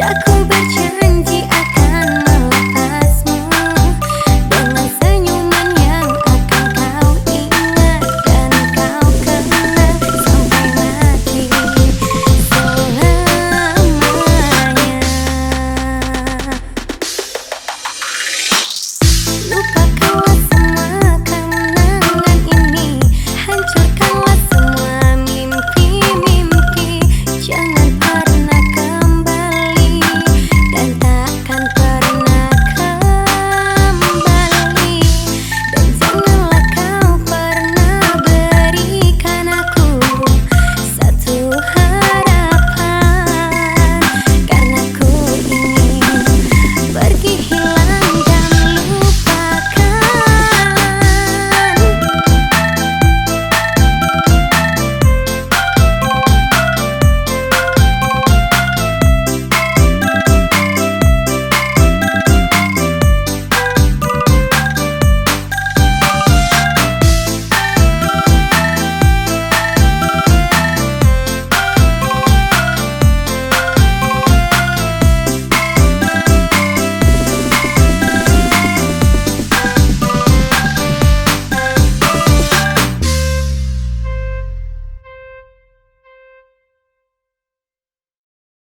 Jack.